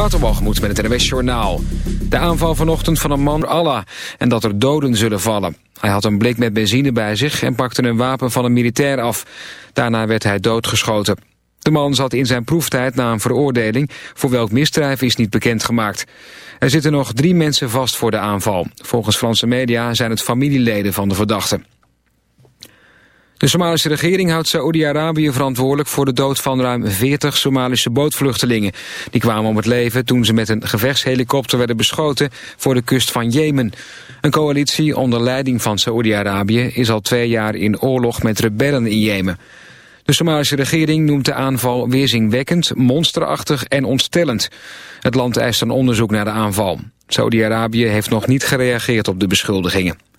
Met het NWS Journaal. De aanval vanochtend van een man Allah en dat er doden zullen vallen. Hij had een blik met benzine bij zich en pakte een wapen van een militair af. Daarna werd hij doodgeschoten. De man zat in zijn proeftijd na een veroordeling. Voor welk misdrijf is niet bekendgemaakt. Er zitten nog drie mensen vast voor de aanval. Volgens Franse media zijn het familieleden van de verdachte. De Somalische regering houdt Saoedi-Arabië verantwoordelijk voor de dood van ruim 40 Somalische bootvluchtelingen. Die kwamen om het leven toen ze met een gevechtshelikopter werden beschoten voor de kust van Jemen. Een coalitie onder leiding van Saoedi-Arabië is al twee jaar in oorlog met rebellen in Jemen. De Somalische regering noemt de aanval weerzinwekkend, monsterachtig en ontstellend. Het land eist een onderzoek naar de aanval. Saudi-Arabië heeft nog niet gereageerd op de beschuldigingen.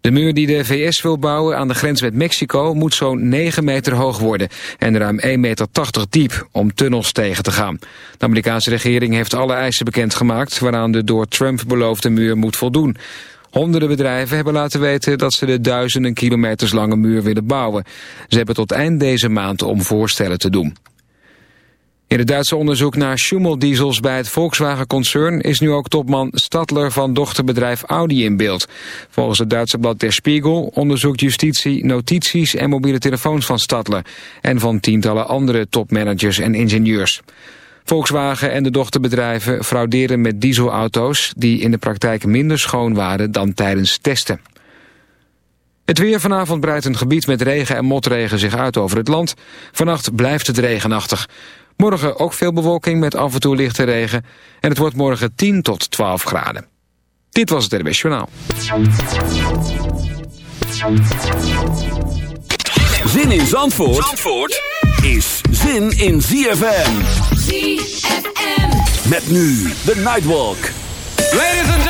De muur die de VS wil bouwen aan de grens met Mexico moet zo'n 9 meter hoog worden en ruim 1,80 meter diep om tunnels tegen te gaan. De Amerikaanse regering heeft alle eisen bekendgemaakt waaraan de door Trump beloofde muur moet voldoen. Honderden bedrijven hebben laten weten dat ze de duizenden kilometers lange muur willen bouwen. Ze hebben tot eind deze maand om voorstellen te doen. In het Duitse onderzoek naar Schumel-diesels bij het Volkswagen-concern... is nu ook topman Stadler van dochterbedrijf Audi in beeld. Volgens het Duitse blad Der Spiegel onderzoekt justitie notities... en mobiele telefoons van Stadler... en van tientallen andere topmanagers en ingenieurs. Volkswagen en de dochterbedrijven frauderen met dieselauto's... die in de praktijk minder schoon waren dan tijdens testen. Het weer vanavond breidt een gebied met regen en motregen zich uit over het land. Vannacht blijft het regenachtig. Morgen ook veel bewolking met af en toe lichte regen. En het wordt morgen 10 tot 12 graden. Dit was het RBS Journaal. Zin in Zandvoort, Zandvoort is zin in ZFM. ZFM. Met nu de Nightwalk. Ladies and gentlemen.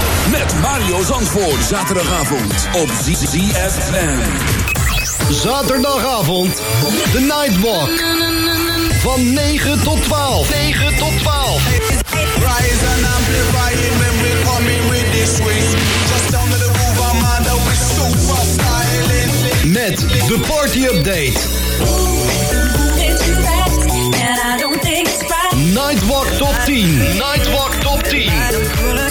Met Mario Zandvoort. Zaterdagavond op ZFM. Zaterdagavond, de Nightwalk. Van 9 tot 12. 9 tot 12. Rise and amplify it when we coming with this swing. Just down to the I'm super styling. Met de party update. Nightwalk top 10. Nightwalk top 10.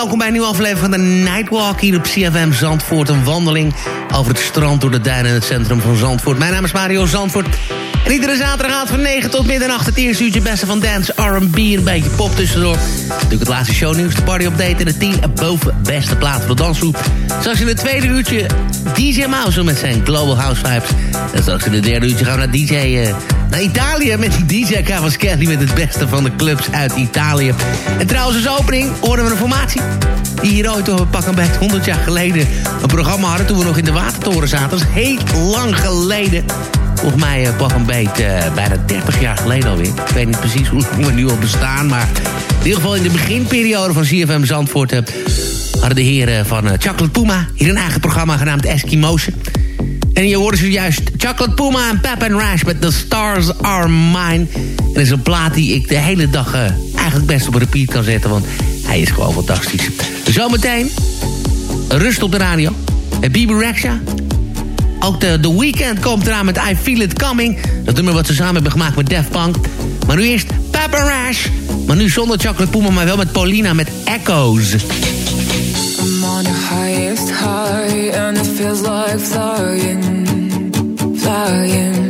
Welkom bij een nieuwe aflevering van de Nightwalk hier op CFM Zandvoort. Een wandeling over het strand door de duinen in het centrum van Zandvoort. Mijn naam is Mario Zandvoort. En iedere zaterdag gaat van 9 tot middernacht het eerste uurtje beste van dance, R&B en een beetje pop tussendoor. Natuurlijk het laatste shownieuws, de party update en de 10 boven beste plaat voor de dansgroep. Straks in het tweede uurtje DJ Mouse met zijn Global House Vibes. En straks in het derde uurtje gaan we naar DJ... Uh, naar Italië met DJ Cavaschelli met het beste van de clubs uit Italië. En trouwens als opening horen we een formatie die hier ooit op pak een bij 100 jaar geleden een programma hadden... toen we nog in de Watertoren zaten. Dat is heel lang geleden. Volgens mij uh, pak een beet uh, bijna 30 jaar geleden alweer. Ik weet niet precies hoe we nu al bestaan... maar in ieder geval in de beginperiode van CFM Zandvoort... Uh, hadden de heren van Chocolate Puma hier een eigen programma genaamd Eskimo's. En je hoorde zojuist Chocolate Puma en Pep and Rash met The Stars Are Mine. En dat is een plaat die ik de hele dag uh, eigenlijk best op repeat kan zetten, want hij is gewoon fantastisch. Zometeen, rust op de radio. Bibi Rexha. Ook de, The Weeknd komt eraan met I Feel It Coming. Dat nummer wat ze samen hebben gemaakt met Def Punk. Maar nu eerst Pep and Rash. Maar nu zonder Chocolate Puma, maar wel met Paulina met Echoes. Highest high and it feels like flying, flying.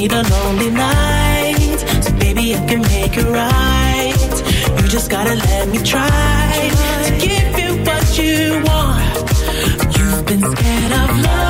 need a lonely night. So baby, I can make it right. You just gotta let me try to give you what you want. You've been scared of love.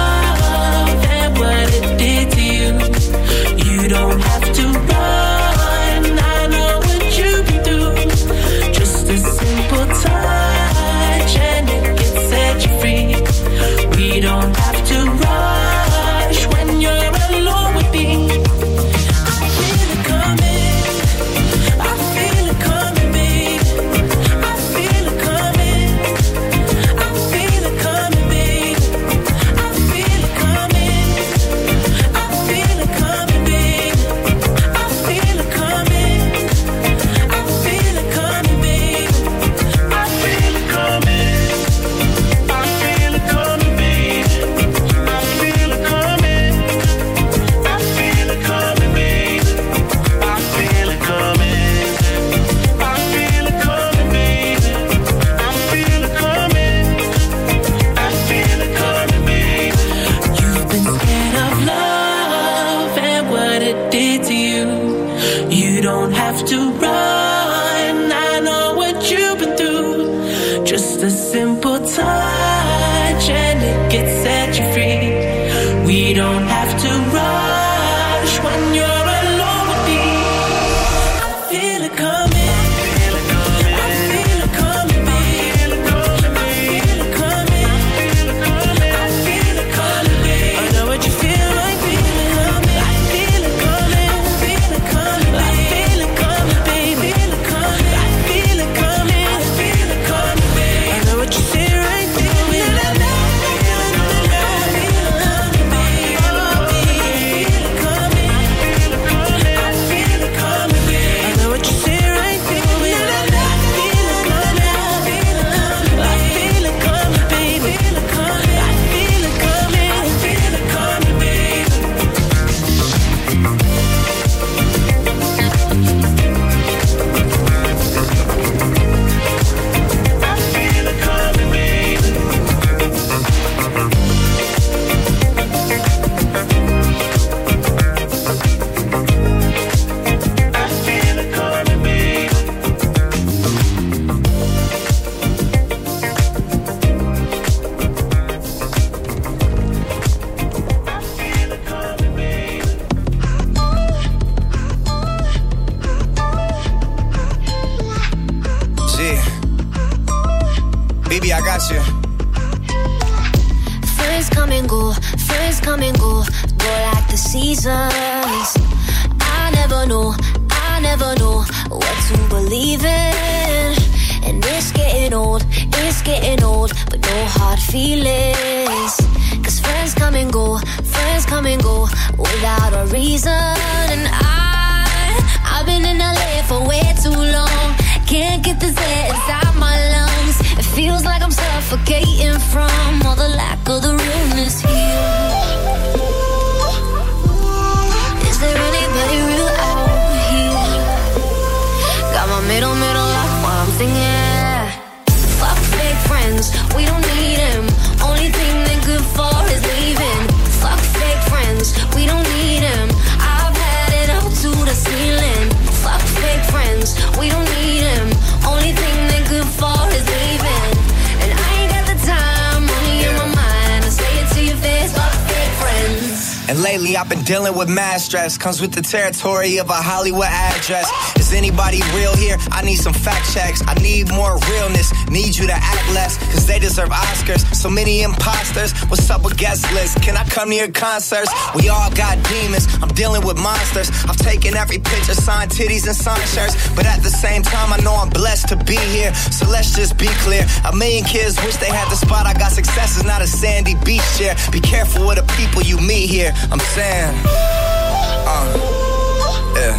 Mad stress. Comes with the territory of a Hollywood address. Is anybody real here? I need some fact checks. I need more realness. Need you to act less, cause they deserve Oscars. So many imposters. What's up with guest lists? Can I come to your concerts? We all got demons. I'm dealing with monsters. I've taken every picture, signed titties and signed shirts. But at the same time, I know I'm blessed to be here. So let's just be clear. A million kids wish they had the spot. I got success is not a sandy beach chair. Be careful with the people you meet here. I'm saying, uh, yeah.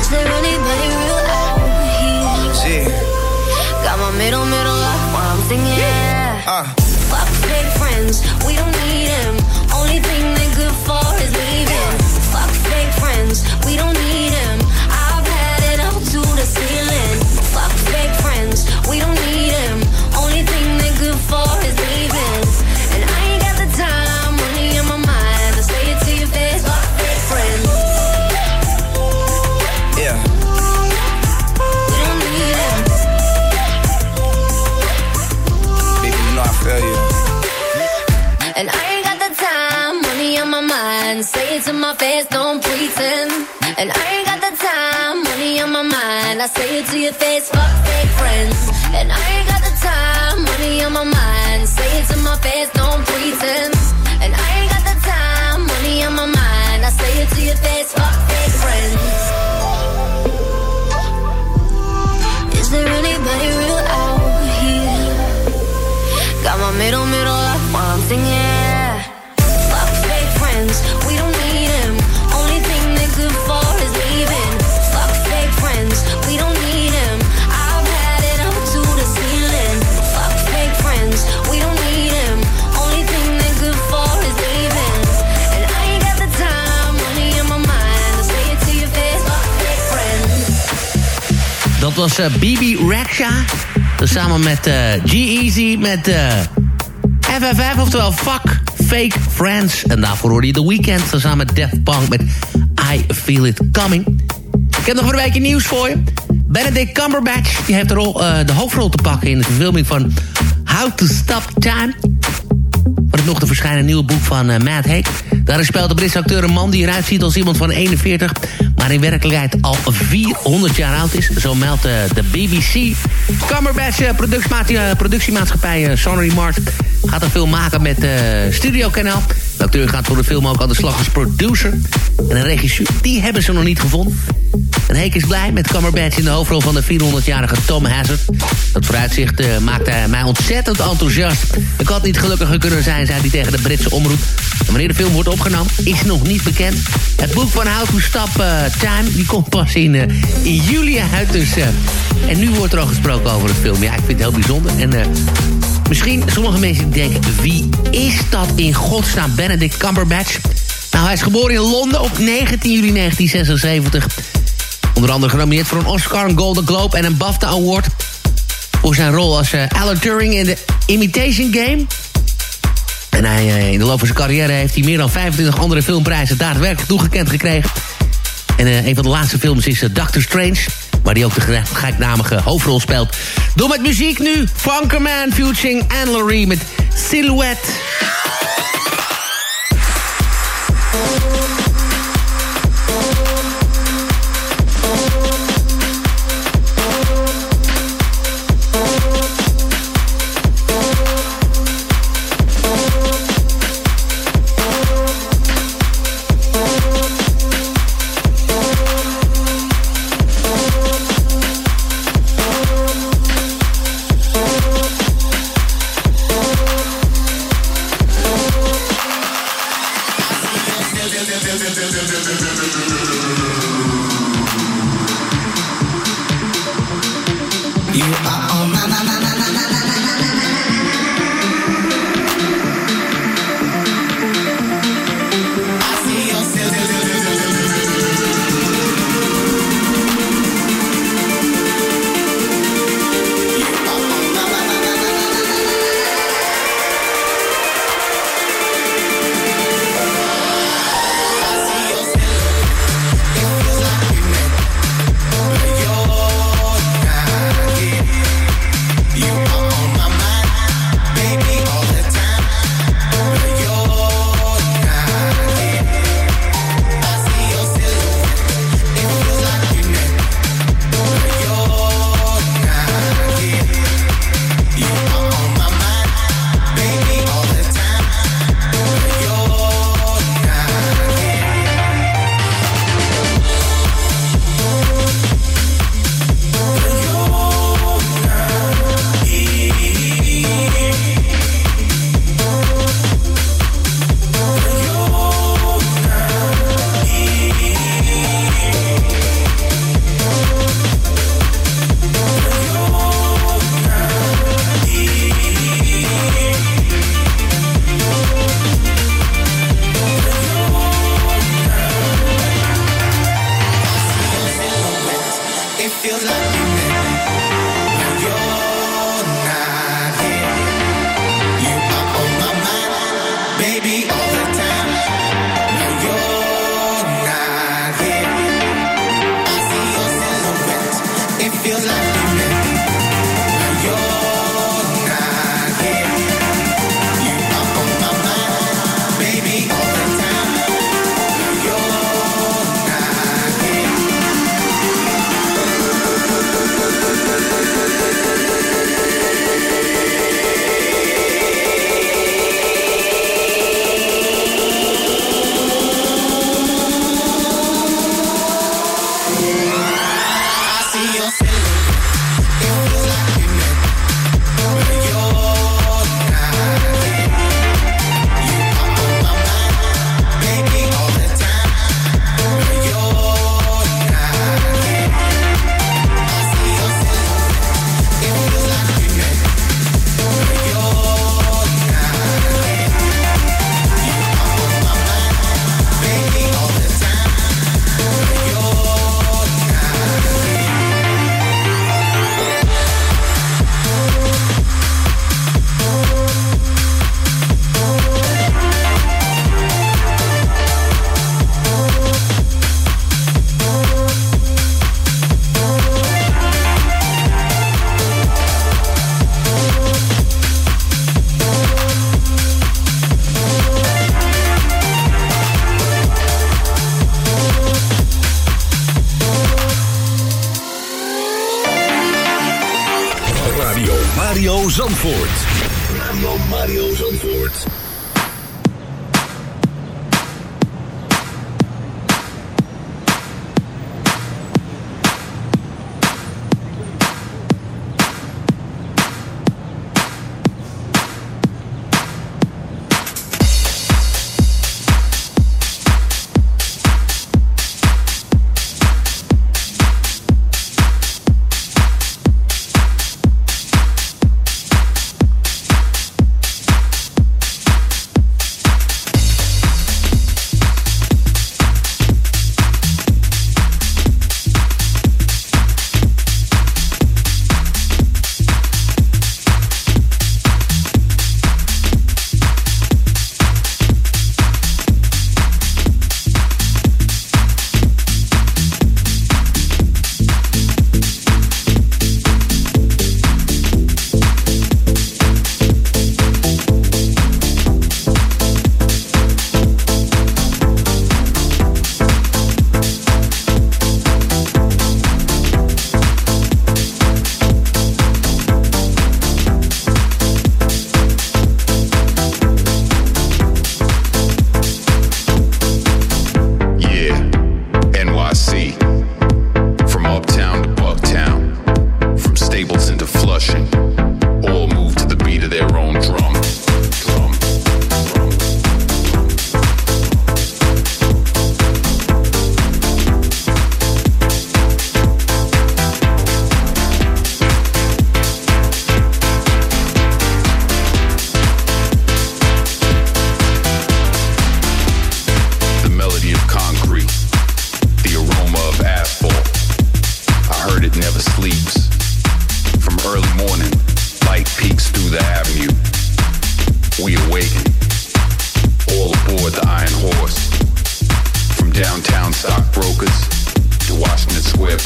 Is there anybody real out here? Gee, Got my middle, middle up while I'm singing. uh. Fuck fake friends, we don't need them. Only thing they're good for is leaving. Fuck fake friends, we don't need them. My face, don't pretend. And I ain't got the time, money on my mind. I say it to your face, fuck fake friends. And I ain't got the time, money on my mind. Say it to my face, was eh, Bibi Rexha. Samen met eh, G-Eazy met eh, FFF, oftewel Fuck Fake Friends. En daarvoor hoorde je The Weeknd samen met Daft Punk met I Feel It Coming. Ik heb nog een weekje nieuws voor je. Benedict Cumberbatch die heeft de, de hoofdrol te pakken in de verfilming van How to Stop Time. Het nog te verschijnen nieuwe boek van Matt Haig. Daarin speelt de Britse acteur een man die eruit ziet als iemand van 41... maar in werkelijkheid al 400 jaar oud is. Zo meldt eh, de BBC. Cumberbatch, eh, eh, productiemaatschappij Sonnery Mart... gaat een film maken met Studio Kanaal. De acteur gaat voor de film ook aan de slag als producer. En een regisseur, die hebben ze nog niet gevonden. En Heek is blij met Cumberbatch in de hoofdrol van de 400-jarige Tom Hazard. Dat vooruitzicht eh, maakte mij ontzettend enthousiast. Ik had niet gelukkiger kunnen zijn, zei hij tegen de Britse omroep. En wanneer de film wordt opgenomen, is nog niet bekend. Het boek van How to eh, Time, die komt pas in, eh, in juli uit. Dus, en nu wordt er al gesproken over het film. Ja, ik vind het heel bijzonder. En misschien sommige mensen denken... wie is dat in godsnaam Benedict Cumberbatch? Nou, hij is geboren in Londen op 19 juli 1976... Onder andere genomineerd voor een Oscar, een Golden Globe en een BAFTA Award. Voor zijn rol als eh, Alan Turing in de Imitation Game. En hij, eh, in de loop van zijn carrière heeft hij meer dan 25 andere filmprijzen daadwerkelijk toegekend gekregen. En eh, een van de laatste films is Doctor Strange. Waar hij ook de gelijk- gelijknamige hoofdrol speelt. Door met muziek nu. Funkerman featuring Anne Laurie met Silhouette.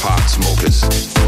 Pot smokers.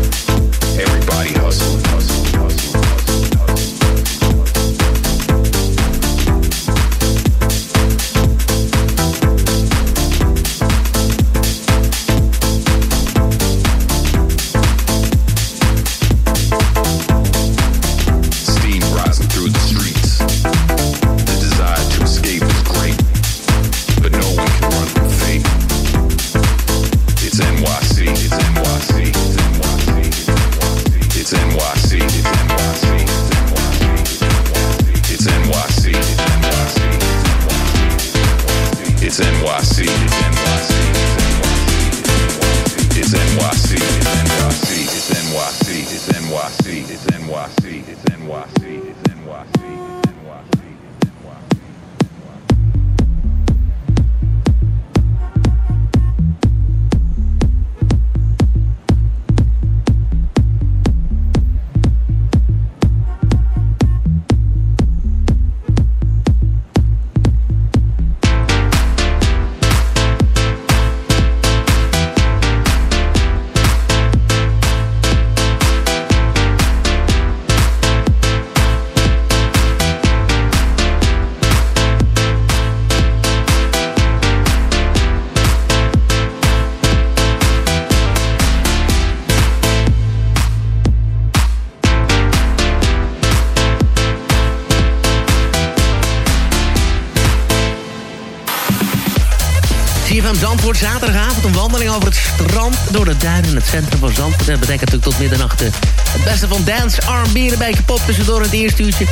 Dat betekent natuurlijk tot middernacht eh, het beste van dance, R&B... een beetje pop tussendoor het eerste uurtje.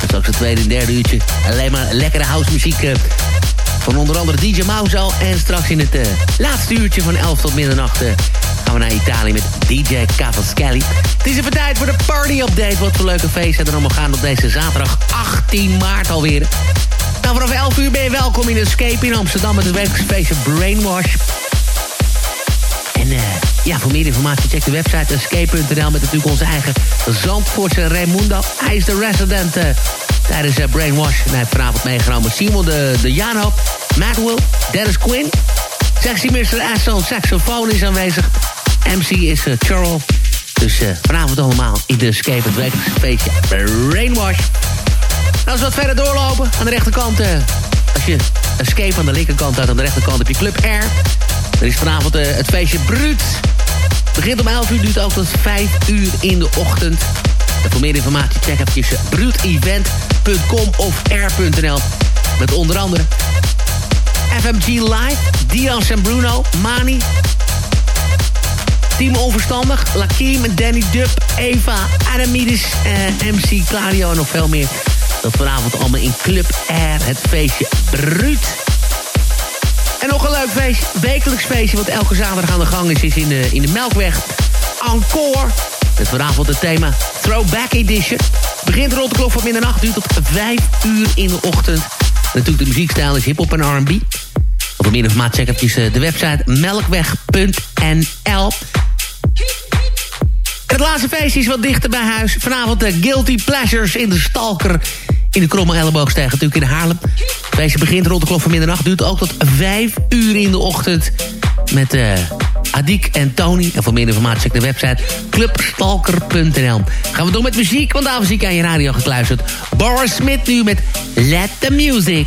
En straks het tweede en derde uurtje. Alleen maar lekkere housemuziek uh, van onder andere DJ Mauzo. En straks in het laatste uurtje van 11 tot middernacht... gaan we naar Italië met DJ Cavaschelli. Het is even tijd voor de party-update. Wat voor leuke feesten er allemaal gaan op deze zaterdag 18 maart alweer. Nou, vanaf 11 uur ben je welkom in Escape in Amsterdam... met het werkelijke Brainwash. En uh, ja, voor meer informatie check de website escape.nl... met natuurlijk onze eigen Zandvoortse Raimundo. Hij is de resident uh, tijdens uh, Brainwash. En hij heeft vanavond meegenomen Simon de, de Jano, Will, Dennis Quinn... Mr. Aston, saxofoon is aanwezig. MC is uh, Charles. Dus vanavond allemaal in de Escape, het wekelijkse feestje Brainwash. Nou, als we wat verder doorlopen, aan de rechterkant... Als je Escape aan de linkerkant uit, aan de rechterkant heb je Club R. Er is vanavond uh, het feestje Bruut. Begint om 11 uur, duurt ook tot 5 uur in de ochtend. En voor meer informatie check even bruutevent.com of r.nl. Met onder andere FMG Live, Dion en Bruno, Mani, Team Onverstandig, Lakiem, Danny Dub, Eva, Adamides, uh, MC Claudio en nog veel meer. Dat vanavond allemaal in Club Air, het feestje Bruut. En nog een leuk feestje, wekelijks feestje... wat elke zaterdag aan de gang is, is in de, in de Melkweg. Encore. Met vanavond het thema Throwback Edition. Begint rond de klok van middernacht, duurt tot 5 uur in de ochtend. Natuurlijk de muziekstijl is hip-hop en R&B. Voor meer informatie check even de website melkweg.nl. Het laatste feestje is wat dichter bij huis. Vanavond de Guilty Pleasures in de Stalker in de Kromme Elleboogstijg, natuurlijk in Haarlem. Feestje begint rond de klok van middernacht, duurt ook tot 5 uur in de ochtend. Met uh, Adik en Tony. En voor meer informatie check de website clubstalker.nl. Gaan we door met muziek, want zie ik aan je radio gekluisterd. Boris Smith nu met Let the Music.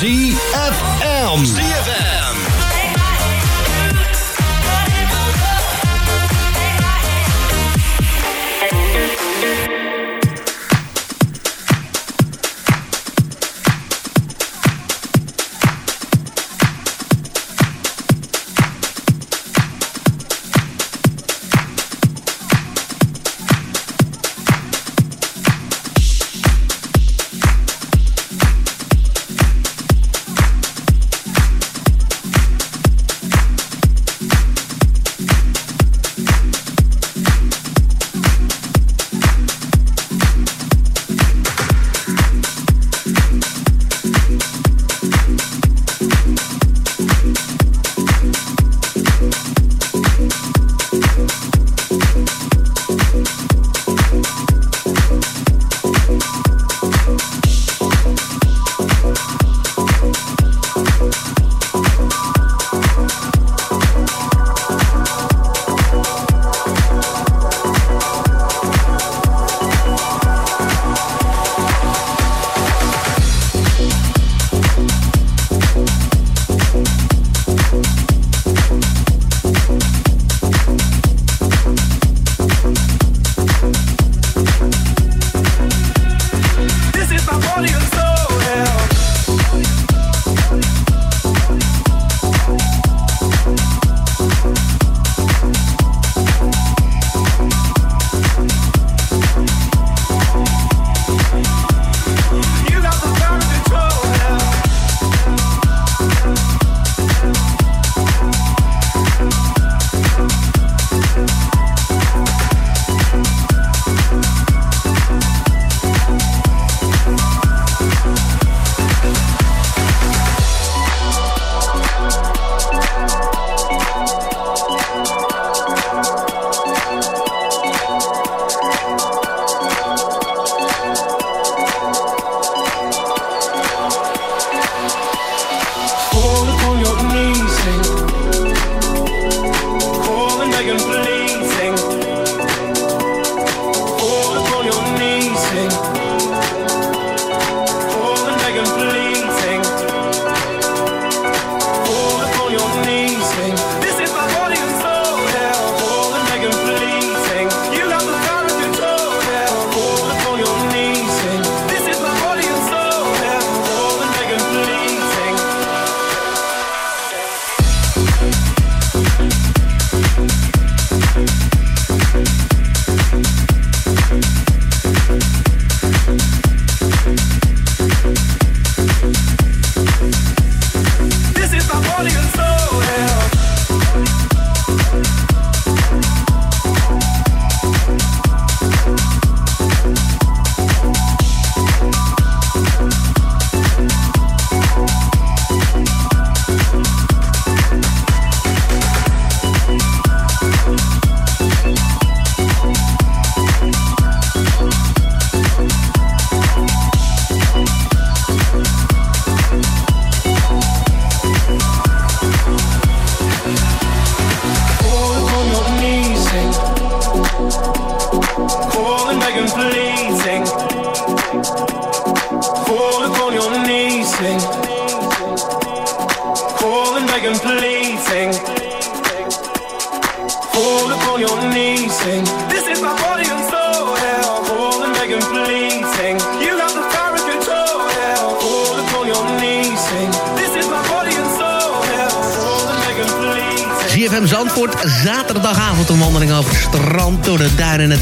ZFM. ZFM.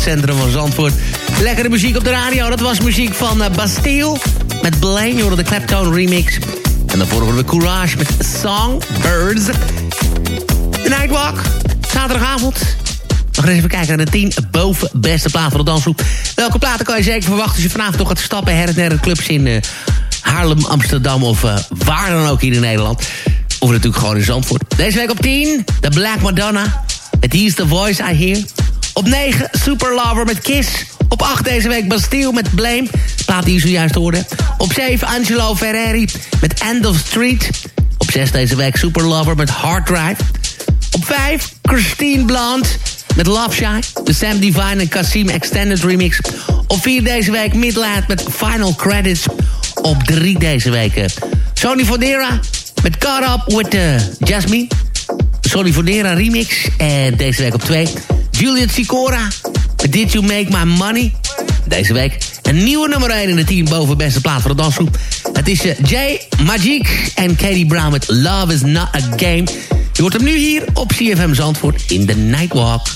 centrum van Zandvoort. Lekkere muziek op de radio. Dat was muziek van eh, Bastille. Met Blaine, je de Clapton remix. En dan hoorden we Courage met Songbirds. De Nightwalk, zaterdagavond. nog eens even kijken naar de 10 boven beste platen van de dansgroep. Welke platen kan je zeker verwachten als je vanavond nog gaat stappen... her en clubs in eh, Haarlem, Amsterdam of eh, waar dan ook hier in Nederland. Of natuurlijk gewoon in Zandvoort. Deze week op 10, de Black Madonna. It is The Voice I Hear. Op 9, Super Lover met Kiss. Op 8 deze week Bastille met Blame. Plaat die zojuist hoorde. Op 7 Angelo Ferreri met End of Street. Op 6 deze week Super Lover met Hard Drive. Op 5 Christine Blunt met Love Shy. De Sam Divine en Kasim Extended Remix. Op 4 deze week Midland met Final Credits. Op 3 deze week Sony Fodera met Caught Up with uh, Jasmine. Sony Fodera remix. En deze week op 2 Juliet Sicora Did You Make My Money? Deze week een nieuwe nummer 1 in de team boven beste plaat voor de dansgroep. Het is uh, Jay Magic en Katie Brown met Love Is Not A Game. Je hoort hem nu hier op CFM Zandvoort in The Nightwalk.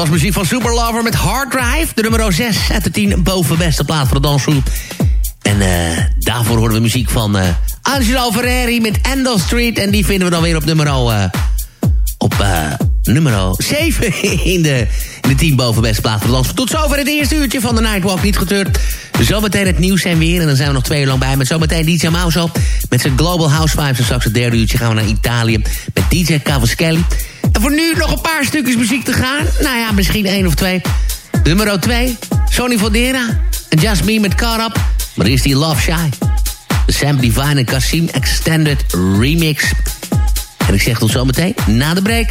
Was muziek van Super Lover met Hard Drive. De nummer 6 uit de 10 bovenbeste plaat voor de dansgroep. En eh, daarvoor horen we muziek van eh, Angelo Ferreri met Endel Street. En die vinden we dan weer op nummer, eh, op, nummer 7 in de, in de 10 bovenbeste plaat voor de dansgroep. Tot zover het eerste uurtje van de Nightwalk. Niet getreurd. Zometeen het nieuws en weer. En dan zijn we nog twee uur lang bij. Met zometeen DJ Mauso met zijn Global House Vibes. En straks het derde uurtje gaan we naar Italië met DJ Cavaschelli. En voor nu nog een paar stukjes muziek te gaan. Nou ja, misschien één of twee. Nummer 2, Sonny Fodera en Me met Caught Up. Maar eerst die Love Shy. Sam Divine en Kasim Extended Remix. En ik zeg tot zometeen na de break.